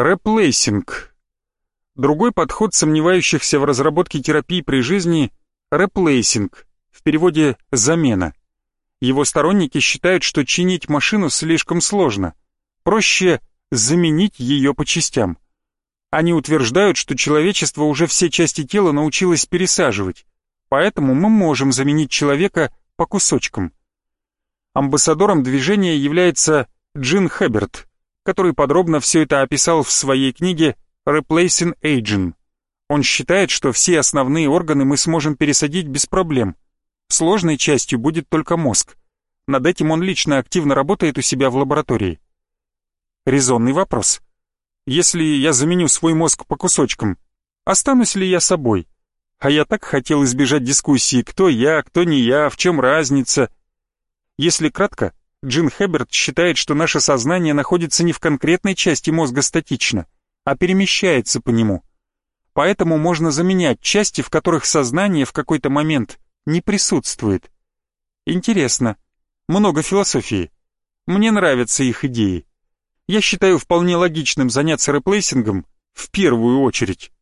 Replacing. Другой подход сомневающихся в разработке терапии при жизни – replacing, в переводе «замена». Его сторонники считают, что чинить машину слишком сложно. Проще заменить ее по частям. Они утверждают, что человечество уже все части тела научилось пересаживать, поэтому мы можем заменить человека по кусочкам. Амбассадором движения является Джин Хэберт, который подробно все это описал в своей книге «Replacing Aging». Он считает, что все основные органы мы сможем пересадить без проблем. Сложной частью будет только мозг. Над этим он лично активно работает у себя в лаборатории. Резонный вопрос. Если я заменю свой мозг по кусочкам, останусь ли я собой? А я так хотел избежать дискуссии, кто я, кто не я, в чем разница. Если кратко, Джин Хэберт считает, что наше сознание находится не в конкретной части мозга статично, а перемещается по нему. Поэтому можно заменять части, в которых сознание в какой-то момент не присутствует. Интересно. Много философии. Мне нравятся их идеи. Я считаю вполне логичным заняться replacing ом в первую очередь.